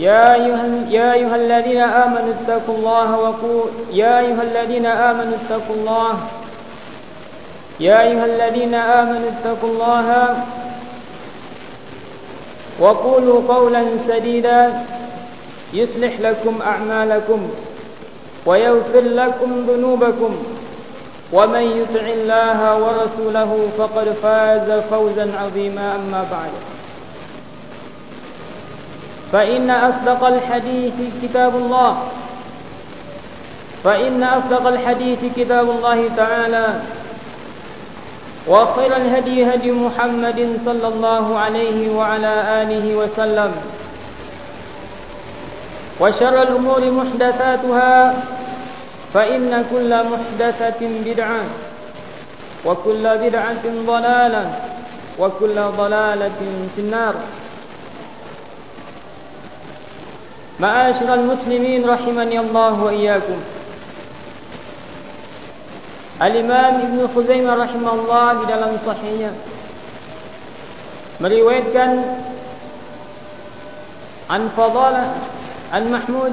يا أيها, يا أيها الذين آمنوا اتقوا الله وقول يا أيها الذين آمنوا اتقوا الله يا أيها الذين آمنوا اتقوا الله وقولوا قولا سديدا يصلح لكم أعمالكم ويغفر لكم ذنوبكم ومن يطع الله ورسوله فقد فاز فوزا عظيما أما بعد. فإن أصدق الحديث كتاب الله. فإن أصدق الحديث كتاب الله تعالى. وخير الهدي هدي محمد صلى الله عليه وعلى آله وسلم. وشر الأمور محدثاتها. فإن كل محدثة بدعة. وكل بدعة ضلالة. وكل ضلالة في النار. معاشر المسلمين رحمني الله وإياكم. الإمام ابن خزيمة رحمه الله بدلم صحية مريويت كان عن فضالة عن محمود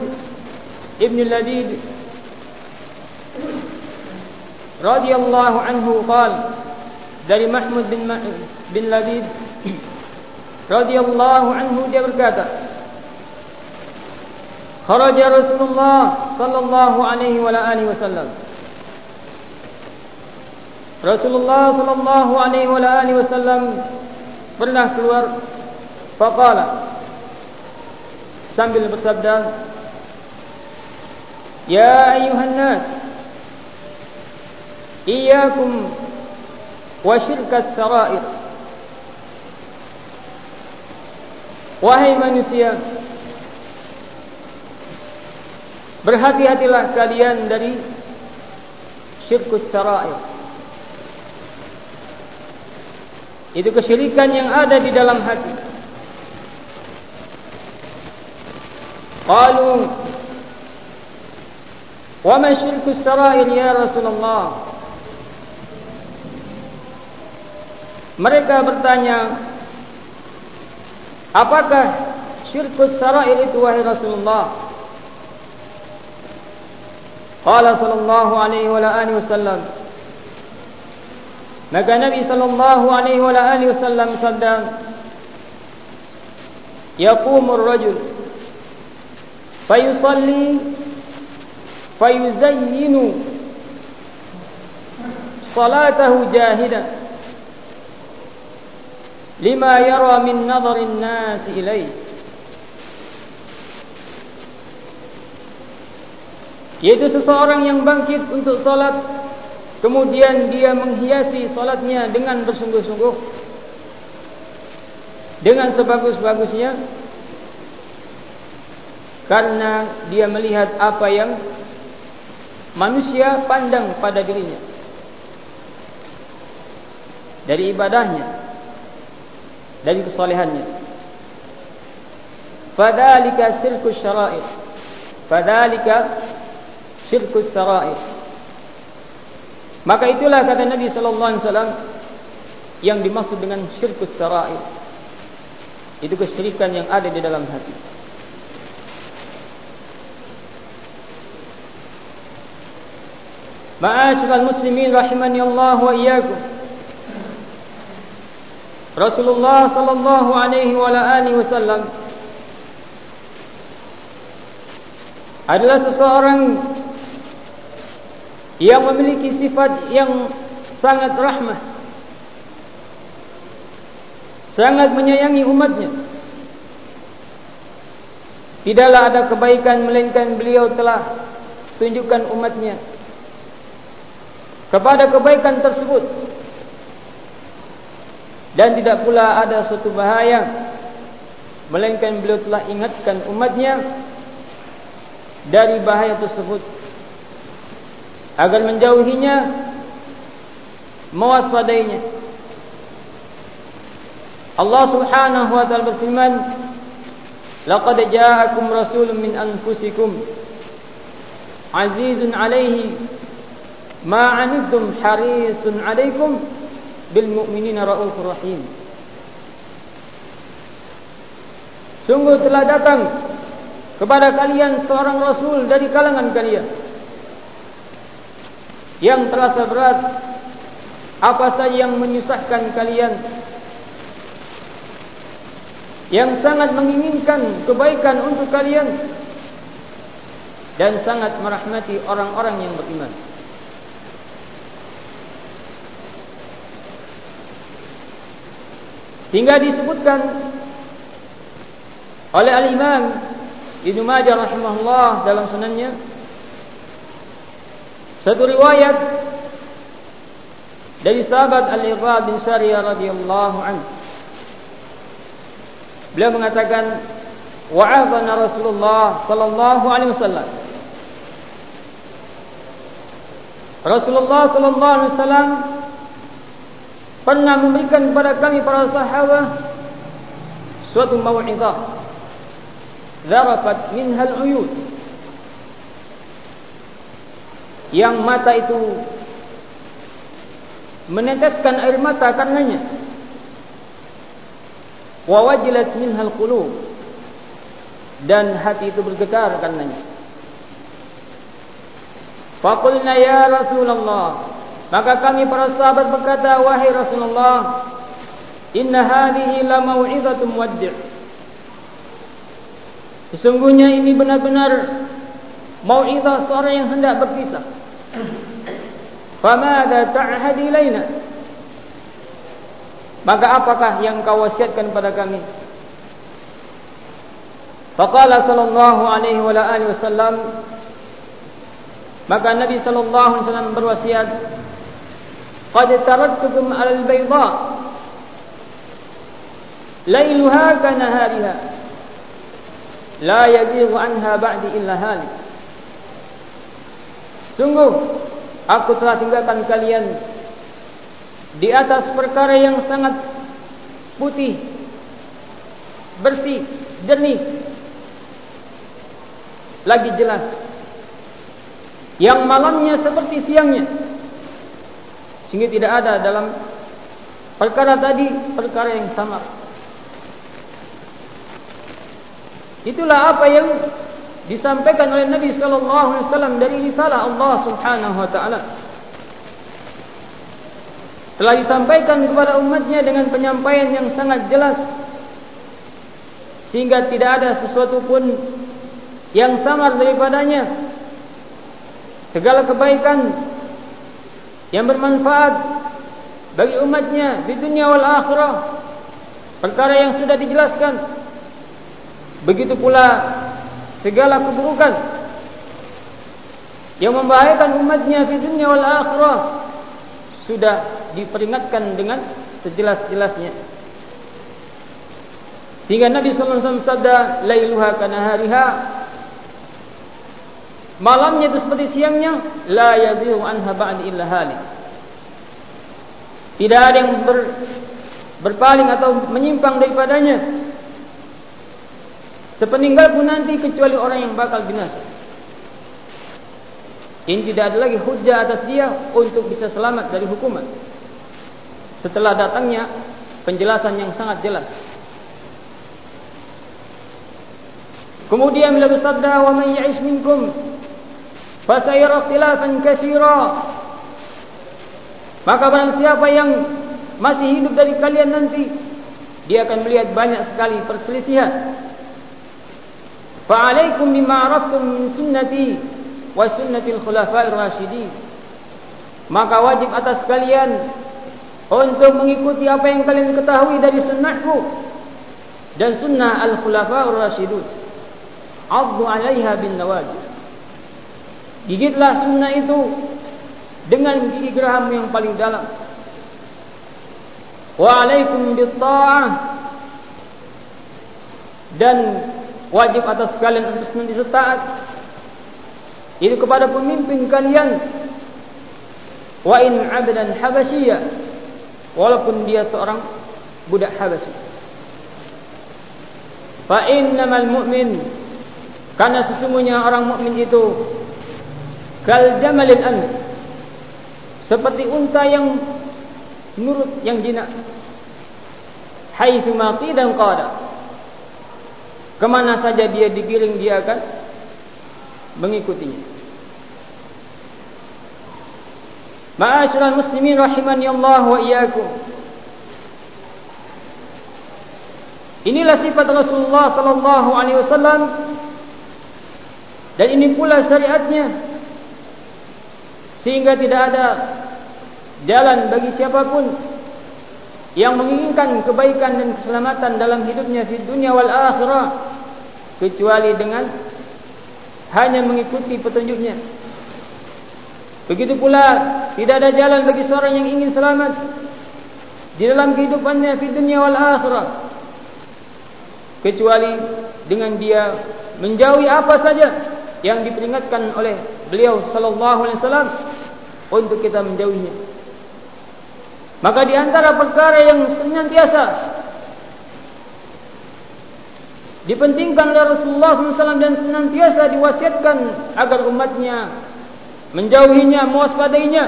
ابن اللذيد رضي الله عنه قال dari Mahmud بن لبيد رضي الله عنه anhu dia Kharaja Rasulullah sallallahu alaihi wa alihi wasallam Rasulullah sallallahu alaihi wa alihi wasallam pernah keluar faqala sambil bersabda Ya ayuhan nas iyyakum wa syirkat sarair Wahai manusia Berhati-hatilah kalian dari syirkus sarair. Itu kesyirikan yang ada di dalam hati. Qalu Wa ma syirku sarair ya Rasulullah? Mereka bertanya Apakah syirku sarair itu wahai Rasulullah قال صلى الله عليه وآله وسلم. مكا النبي صلى الله عليه وآله وسلم صدام يقوم الرجل فيصلي فيزين صلاته جاهدا لما يرى من نظر الناس إليه yaitu seseorang yang bangkit untuk salat Kemudian dia menghiasi solatnya dengan bersungguh-sungguh Dengan sebagus-bagusnya Karena dia melihat apa yang Manusia pandang pada dirinya Dari ibadahnya Dari kesolehannya. Fadalika sirkus syara'ir Fadalika sirkus syara'ir Maka itulah kata Nabi sallallahu alaihi wasallam yang dimaksud dengan syirkus sarair. Itu kesyirikan yang ada di dalam hati. Ma'asyiral muslimin rahimani Allah wa iyyakum. Rasulullah sallallahu alaihi wa alihi wasallam adalah seseorang yang memiliki sifat yang sangat rahmah. Sangat menyayangi umatnya. Tidaklah ada kebaikan melainkan beliau telah tunjukkan umatnya kepada kebaikan tersebut. Dan tidak pula ada suatu bahaya melainkan beliau telah ingatkan umatnya dari bahaya tersebut agar menjauhinya mewaspadainya Allah Subhanahu wa taala berfirman laqad ja'akum rasulun min anfusikum azizun 'alaihi ma 'anittum harisun 'alaikum bil mu'minina raufur rahim. Sungguh telah datang kepada kalian seorang rasul dari kalangan kalian yang terasa berat apa saja yang menyusahkan kalian yang sangat menginginkan kebaikan untuk kalian dan sangat merahmati orang-orang yang beriman. Sehingga disebutkan oleh Al-Imam Ibnu Majah rahimahullah dalam sunannya satu riwayat dari sahabat Al-Irbad bin Sariyah radhiyallahu anhu. Beliau mengatakan wa'afana Rasulullah sallallahu alaihi wasallam. Rasulullah sallallahu alaihi wasallam pernah memberikan kepada kami para sahabat suatu mau'izah. Zarafat minhal uyud yang mata itu meneteskan air mata karenanya wa wajilat minhal qulub dan hati itu bergetar karenanya faqulna ya rasulullah Maka kami para sahabat berkata, wahai Rasulullah, inna hadhihi la mau'izatu muwaddi'. Sesungguhnya ini benar-benar mau'izah seorang yang hendak berpisah. Famada ta'had ilaina? Maka apakah yang kau wasiatkan pada kami? Faqala sallallahu alaihi wa alihi wasallam Maka Nabi sallallahu alaihi wasallam berwasiat, "Qad taraktukum 'ala al-bayda" Lailuha kanahariha La yadihu anha ba'di illa halik Sungguh aku telah tinggalkan kalian di atas perkara yang sangat putih, bersih, jernih, lagi jelas. Yang malamnya seperti siangnya. Sehingga tidak ada dalam perkara tadi perkara yang sama. Itulah apa yang disampaikan oleh Nabi sallallahu alaihi wasallam dari risalah Allah Subhanahu wa taala. Telah disampaikan kepada umatnya dengan penyampaian yang sangat jelas sehingga tidak ada sesuatu pun yang samar daripadanya. Segala kebaikan yang bermanfaat bagi umatnya di dunia wal akhirah perkara yang sudah dijelaskan begitu pula segala keburukan yang membahayakan umatnya di dunia wal akhirah sudah diperingatkan dengan sejelas-jelasnya. Sehingga Nabi sallallahu alaihi wasallam sabda lailuha kanahariha malamnya itu seperti siangnya la yadhiru anha ba'd illa halik. Tidak ada yang ber, berpaling atau menyimpang daripadanya sepeninggal pun nanti kecuali orang yang bakal binasa ini tidak ada lagi hujah atas dia untuk bisa selamat dari hukuman. Setelah datangnya penjelasan yang sangat jelas. Kemudian bila bersabda wa man ya'ish minkum fasayara ikhtilafan katsira maka barang siapa yang masih hidup dari kalian nanti dia akan melihat banyak sekali perselisihan fa alaikum bima araftum min sunnati wa sunnatil khulafa'ir rasyidin maka wajib atas kalian untuk mengikuti apa yang kalian ketahui dari sunnahku dan sunnah al-khulafa'ur rasyidun addu 'alaiha bin nawajid gigitlah sunnah itu dengan gigi geraham yang paling dalam. Wa 'alaikum bit ta'ah. Dan wajib atas kalian untuk senantiasa taat itu kepada pemimpin kalian. Wa in 'abdan habasyiya. Walaupun dia seorang budak habasyi. Fa innamal mu'min. Karena sesungguhnya orang mukmin itu kal jamalil an seperti unta yang nurut yang jinak. Haitsu ma qidan qada Kemana saja dia digiring dia akan mengikutinya. Ma'asyiral muslimin rahimani Allah wa iyyakum. Inilah sifat Rasulullah sallallahu alaihi wasallam dan ini pula syariatnya sehingga tidak ada jalan bagi siapapun yang menginginkan kebaikan dan keselamatan dalam hidupnya di dunia wal akhirah kecuali dengan hanya mengikuti petunjuknya. Begitu pula tidak ada jalan bagi seorang yang ingin selamat di dalam kehidupannya di dunia wal akhirah kecuali dengan dia menjauhi apa saja yang diperingatkan oleh beliau sallallahu alaihi wasallam untuk kita menjauhinya Maka di antara perkara yang senantiasa dipentingkan oleh Rasulullah SAW dan senantiasa diwasiatkan agar umatnya menjauhinya, mewaspadainya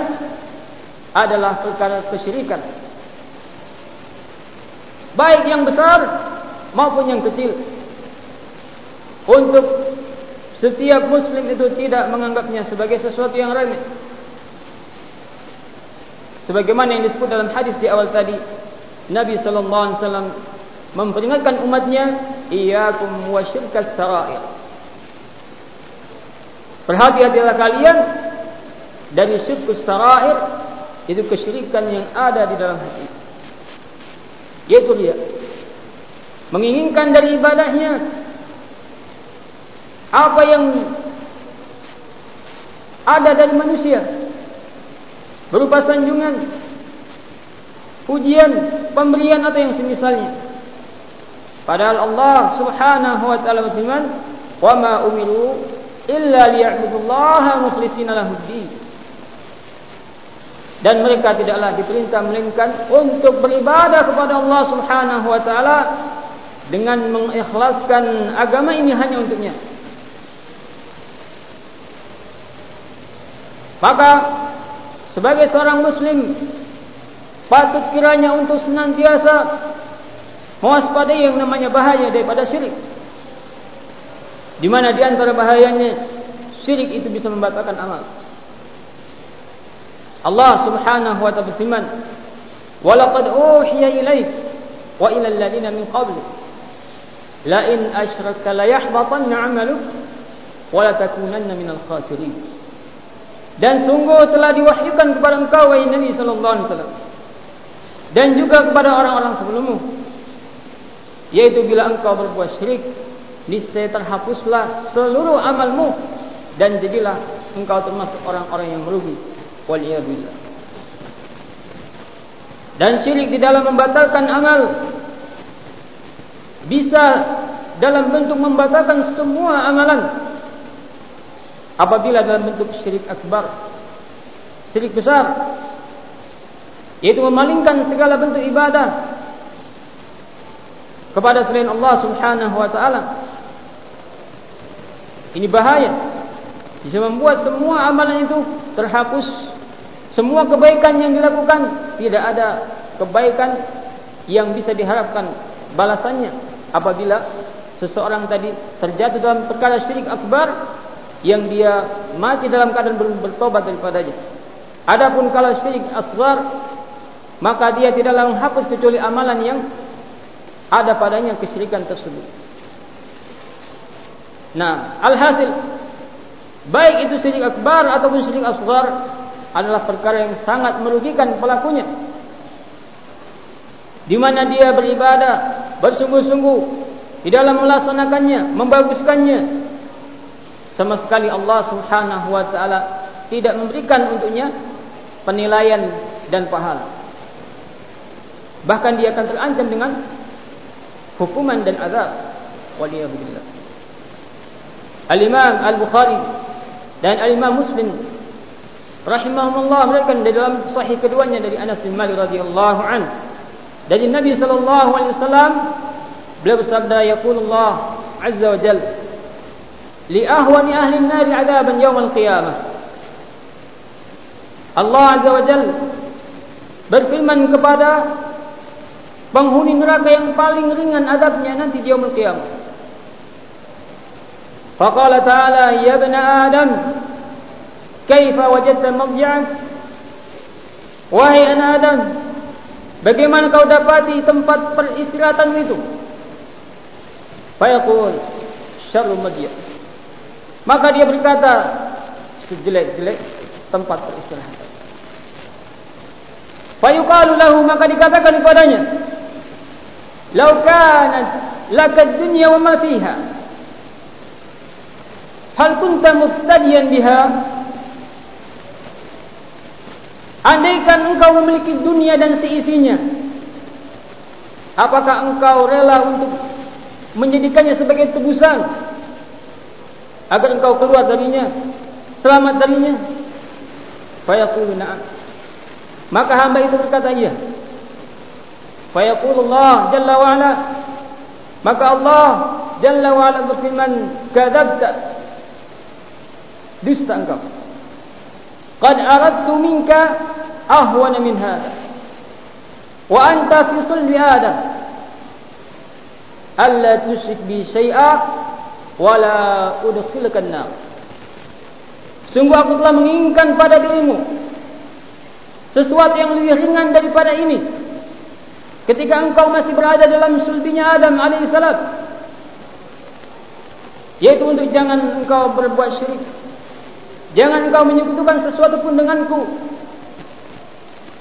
adalah perkara kesyirikan. Baik yang besar maupun yang kecil. Untuk setiap muslim itu tidak menganggapnya sebagai sesuatu yang remeh sebagaimana yang disebut dalam hadis di awal tadi Nabi sallallahu alaihi wasallam memperingatkan umatnya iyyakum wasyirkas sarair. Perhati-hatilah kalian dari syirkus sarair itu kesyirikan yang ada di dalam hati. Yaitu dia menginginkan dari ibadahnya apa yang ada dari manusia berupa sanjungan, pujian, pemberian atau yang semisalnya. Padahal Allah Subhanahu wa taala berfirman, "Wa ma umiru illa liya'budullaha mukhlishina lahuddin." Dan mereka tidaklah diperintah melainkan untuk beribadah kepada Allah Subhanahu wa taala dengan mengikhlaskan agama ini hanya untuknya. Maka sebagai seorang muslim patut kiranya untuk senantiasa mewaspadai yang namanya bahaya daripada syirik. Di mana di antara bahayanya syirik itu bisa membatalkan amal. Allah Subhanahu wa ta'ala berfirman walaqad uhiya ilaik wa ila alladhina min qabli la in asyrakta la yahbatanna 'amaluk wa la takunanna minal khasirin dan sungguh telah diwahyukan kepada engkau wahai Nabi sallallahu alaihi wasallam. Dan juga kepada orang-orang sebelummu. Yaitu bila engkau berbuat syirik niscaya terhapuslah seluruh amalmu. Dan jadilah engkau termasuk orang-orang yang merugi. Waliyadillah dan syirik di dalam membatalkan amal bisa dalam bentuk membatalkan semua amalan apabila dalam bentuk syirik akbar syirik besar yaitu memalingkan segala bentuk ibadah kepada selain Allah Subhanahu wa taala. Ini bahaya. Bisa membuat semua amalan itu terhapus semua kebaikan yang dilakukan tidak ada kebaikan yang bisa diharapkan balasannya. Apabila seseorang tadi terjatuh dalam perkara syirik akbar yang dia mati dalam keadaan belum bertobat daripadanya. Adapun kalau syirik asghar maka dia tidaklah menghapus kecuali amalan yang ada padanya kesyirikan tersebut. Nah, alhasil baik itu syirik akbar ataupun syirik asghar adalah perkara yang sangat merugikan pelakunya. Di mana dia beribadah bersungguh-sungguh di dalam melaksanakannya, membaguskannya. Sama sekali Allah Subhanahu wa taala tidak memberikan untuknya penilaian dan pahala. Bahkan dia akan terancam dengan hukuman dan azab. Waliyahudillah. Al-Imam Al-Bukhari dan Al-Imam Muslim rahimahumullah mereka dalam sahih keduanya dari Anas bin Malik radhiyallahu an dari Nabi sallallahu alaihi wasallam beliau bersabda yaqulullah azza wa jalla li ahwani ahli an-nar 'adaban yawm al-qiyamah Allah azza wa jalla berfirman kepada penghuni neraka yang paling ringan adabnya nanti di yaumul qiyamah. Faqala ta'ala ya ibn Adam Kaifa wajadta mabja'ak Wahai anak Adam Bagaimana kau dapati tempat peristirahatan itu? Fayaqul Syarru mabja' Maka dia berkata Sejelek-jelek tempat peristirahatan Fayuqalu lahu Maka dikatakan kepadanya Lau kanat Lakad dunia wa ma fiha. Hal kunta muftadiyan biha? Andaikan engkau memiliki dunia dan seisinya Apakah engkau rela untuk Menjadikannya sebagai tebusan Agar engkau keluar darinya Selamat darinya Fayaqulu na'am Maka hamba itu berkata iya Fayaqulu Allah Jalla wa'ala Maka Allah Jalla wa'ala berfirman Kadabta dusta engkau. Qad aradtu minka ahwana min hadha. Wa anta fi sulbi Adam. Alla tusyrik bi syai'a wa la udkhilka an-nar. Sungguh aku telah menginginkan pada dirimu sesuatu yang lebih ringan daripada ini. Ketika engkau masih berada dalam sulbinya Adam alaihissalam. Yaitu untuk jangan engkau berbuat syirik Jangan engkau menyekutukan sesuatu pun denganku.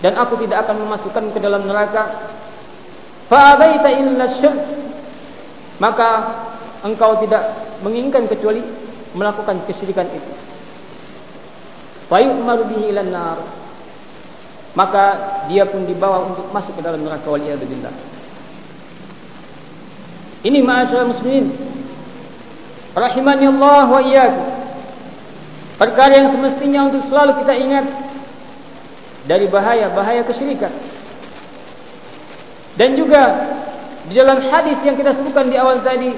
Dan aku tidak akan memasukkan ke dalam neraka. Fa'abaita illa syirk. Maka engkau tidak menginginkan kecuali melakukan kesyirikan itu. Fa'yu'maru bihi ilan nar. Maka dia pun dibawa untuk masuk ke dalam neraka waliyahudillah. Ini ma'asyurah muslimin. Rahimani Allah wa iyyakum. Perkara yang semestinya untuk selalu kita ingat dari bahaya-bahaya kesyirikan. Dan juga di dalam hadis yang kita sebutkan di awal tadi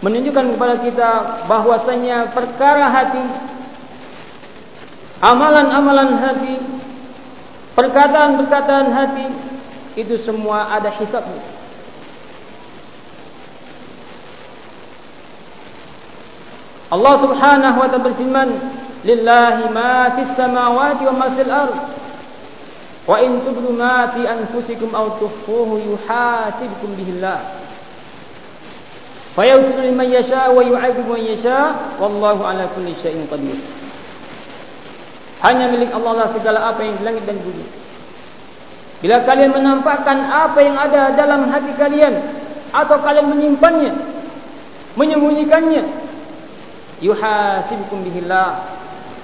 menunjukkan kepada kita bahwasanya perkara hati amalan-amalan hati perkataan-perkataan hati itu semua ada hisabnya. Allah Subhanahu wa taala berfirman, "Lillahi ma fis samawati wa ma fil ard." Wa in tubdu ma fi anfusikum aw tukhfuhu yuhasibkum bihi Allah. Fa yaghfiru liman yasha wa yu'adhibu man yasha wallahu ala kulli syai'in qadir. Hanya milik Allah lah segala apa yang di langit dan bumi. Bila kalian menampakkan apa yang ada dalam hati kalian atau kalian menyimpannya, menyembunyikannya, yuhasibukum bihillah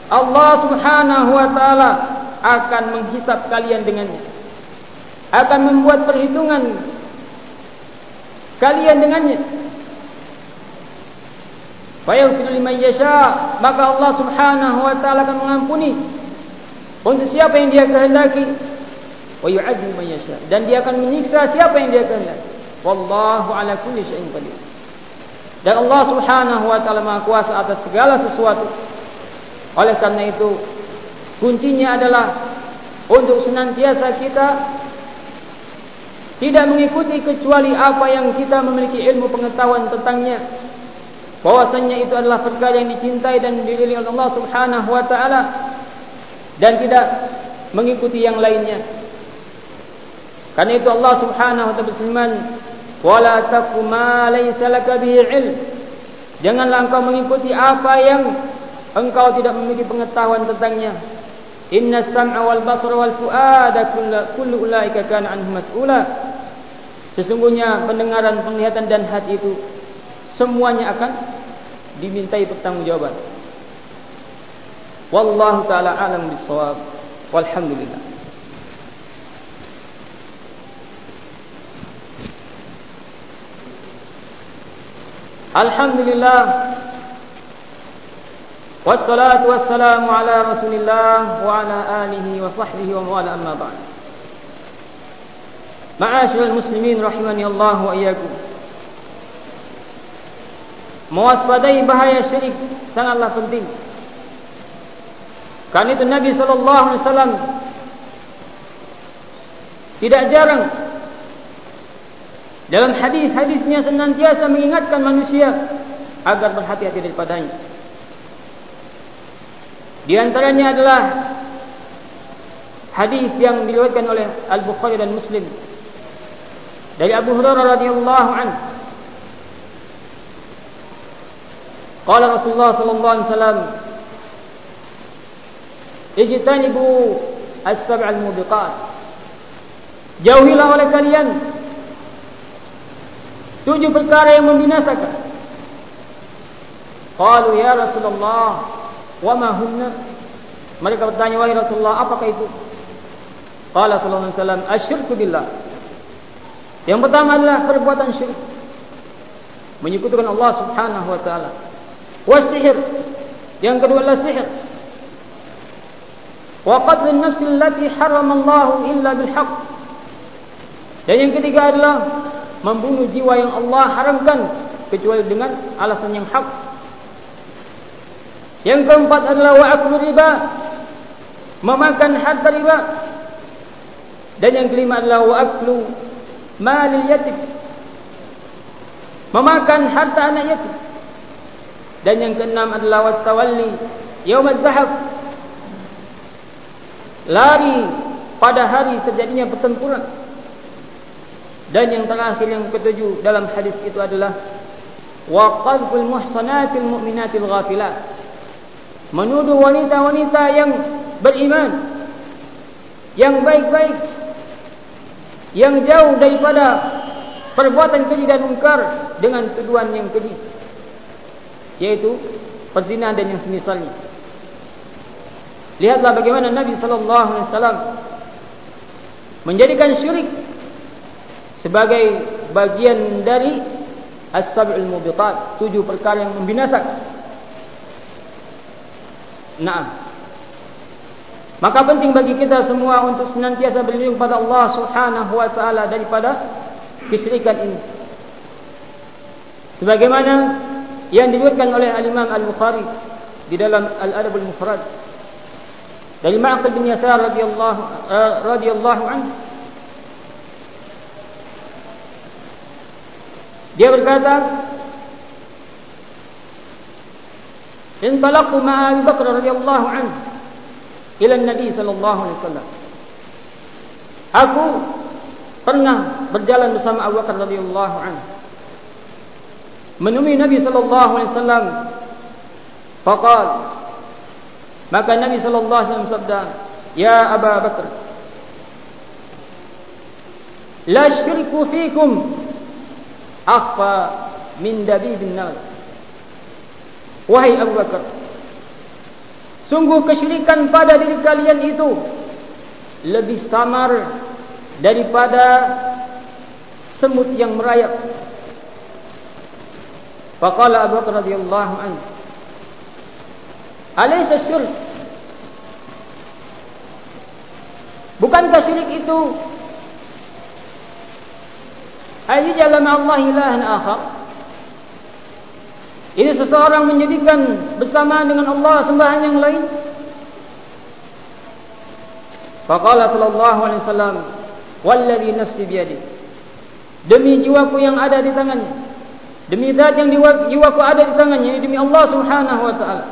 Allah Subhanahu wa taala akan menghisap kalian dengannya akan membuat perhitungan kalian dengannya Fayaghfiru liman yasha. Maka Allah Subhanahu wa taala akan mengampuni untuk siapa yang dia kehendaki. Wa yu'adhibu man yasha. Dan dia akan menyiksa siapa yang dia kehendaki. Wallahu ala kulli syai'in qadir. Dan Allah subhanahu wa ta'ala maha kuasa atas segala sesuatu. Oleh karena itu, kuncinya adalah untuk senantiasa kita tidak mengikuti kecuali apa yang kita memiliki ilmu pengetahuan tentangnya. Bahwasanya itu adalah perkara yang dicintai dan diridhai oleh Allah Subhanahu wa taala dan tidak mengikuti yang lainnya. Karena itu Allah Subhanahu wa taala berfirman, "Wala taqu ma laysa laka bihi ilm." Janganlah engkau mengikuti apa yang engkau tidak memiliki pengetahuan tentangnya. Inna sam'a wal basara wal fu'ada kullu ulaika kana anhu mas'ula. Sesungguhnya pendengaran, penglihatan dan hati itu semuanya akan dimintai pertanggungjawaban. Wallahu taala alam bisawab. Walhamdulillah. Alhamdulillah Wassalatu wassalamu ala rasulillah Wa ala alihi wa sahbihi wa mawala amma ba'd Ma'asyurul muslimin rahimani Allah wa iyakum Mewaspadai bahaya syirik sangatlah penting Karena itu Nabi SAW Tidak jarang dalam hadis-hadisnya senantiasa mengingatkan manusia agar berhati-hati daripadanya. Di antaranya adalah hadis yang diriwayatkan oleh Al-Bukhari dan Muslim dari Abu Hurairah radhiyallahu anhu. Qala Rasulullah sallallahu alaihi wasallam Ijtanibu as-sab'al mubiqat Jauhilah oleh kalian tujuh perkara yang membinasakan. Qalu ya Rasulullah, wa ma hunna? Mereka bertanya wahai Rasulullah, apakah itu? Qala sallallahu alaihi wasallam, asyirku billah. Yang pertama adalah perbuatan syirik. Menyekutukan Allah Subhanahu wa taala. Wasihir. Yang kedua adalah sihir. Wa qatl an-nafs allati harrama Allah illa bil haqq. Dan yang ketiga adalah membunuh jiwa yang Allah haramkan kecuali dengan alasan yang hak. Yang keempat adalah wa'aklu riba, memakan harta riba. Dan yang kelima adalah wa'aklu malil yatim, memakan harta anak yatim. Dan yang keenam adalah wattawalli yaum az-zahab, lari pada hari terjadinya pertempuran. Dan yang terakhir yang ketujuh dalam hadis itu adalah waqaful muhsanatil mu'minatil ghafilat. Menuduh wanita-wanita yang beriman yang baik-baik yang jauh daripada perbuatan keji dan mungkar dengan tuduhan yang keji yaitu perzinahan dan yang semisalnya. Lihatlah bagaimana Nabi sallallahu alaihi wasallam menjadikan syirik sebagai bagian dari as-sab'ul mubiqat, tujuh perkara yang membinasakan. Nah, maka penting bagi kita semua untuk senantiasa berlindung kepada Allah Subhanahu wa taala daripada kesyirikan ini. Sebagaimana yang diriwayatkan oleh Al-Imam Al-Bukhari di dalam Al-Adab Al-Mufrad dari Ma'qil bin Yasar radhiyallahu uh, radhiyallahu anhu Dia berkata, "Intalaqtu ma'a Abu Bakar radhiyallahu anhu ila Nabi sallallahu alaihi wasallam." Aku pernah berjalan bersama Abu Bakar radhiyallahu anhu menemui Nabi sallallahu alaihi wasallam. Faqal. Maka Nabi sallallahu alaihi wasallam sabda, "Ya Abu Bakar, la syirku fikum akhfa min dabibin nar wahai Abu Bakar sungguh kesyirikan pada diri kalian itu lebih samar daripada semut yang merayap faqala Abu Bakar radhiyallahu anhu alaysa syirk? Bukankah syirik itu? Ayyajala ma'allah ilahan akhar. Ini seseorang menjadikan bersama dengan Allah sembahan yang lain? Faqala sallallahu alaihi wasallam Walladhi nafsi biyadi Demi jiwaku yang ada di tangannya Demi zat yang jiwaku ada di tangannya ini demi Allah Subhanahu wa taala.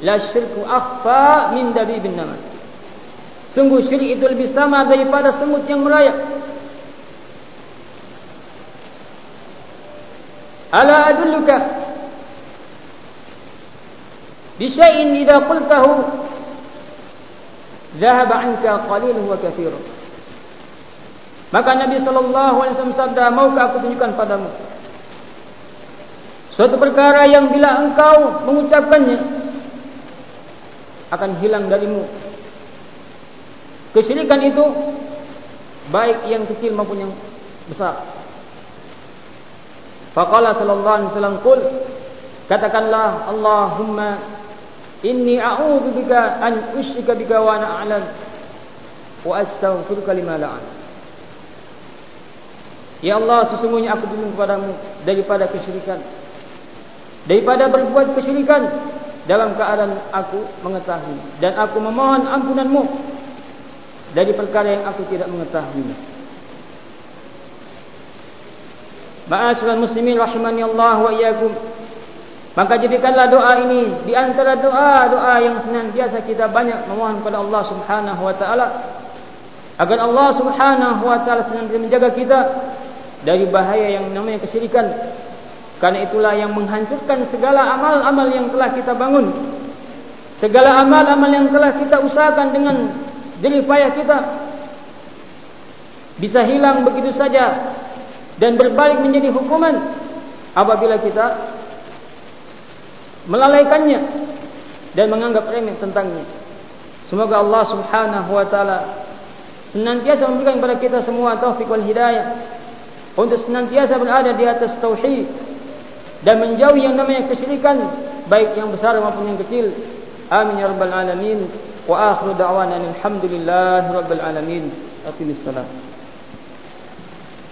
La syirku akhfa min dabibin namat. Sungguh syirik itu lebih sama daripada semut yang merayap. Ala adulluka bi syai'in idza qultahu dhahaba 'anka qalilun wa katsirun. Maka Nabi sallallahu alaihi wasallam sabda, "Maukah aku tunjukkan padamu?" Suatu perkara yang bila engkau mengucapkannya akan hilang darimu. Kesyirikan itu baik yang kecil maupun yang besar. Faqala sallallahu alaihi wasallam qul katakanlah Allahumma Inni a'udzu bika an usyrika bika wa ana a'lam wa astaghfiruka lima la Ya Allah sesungguhnya aku berlindung kepadamu daripada kesyirikan daripada berbuat kesyirikan dalam keadaan aku mengetahui dan aku memohon ampunanmu dari perkara yang aku tidak mengetahui Ma'asyiral muslimin rahimani Allah wa iyyakum Maka jadikanlah doa ini di antara doa-doa yang senantiasa kita banyak memohon kepada Allah Subhanahu wa taala agar Allah Subhanahu wa taala senantiasa menjaga kita dari bahaya yang namanya kesyirikan. Karena itulah yang menghancurkan segala amal-amal yang telah kita bangun. Segala amal-amal yang telah kita usahakan dengan jerih payah kita bisa hilang begitu saja dan berbalik menjadi hukuman apabila kita melalaikannya dan menganggap remeh tentangnya. Semoga Allah Subhanahu wa taala senantiasa memberikan kepada kita semua taufik wal hidayah untuk senantiasa berada di atas tauhid dan menjauhi yang namanya kesyirikan baik yang besar maupun yang kecil. Amin ya rabbal alamin. Wa akhiru da'wana alhamdulillahi rabbil alamin. Aqimissalam.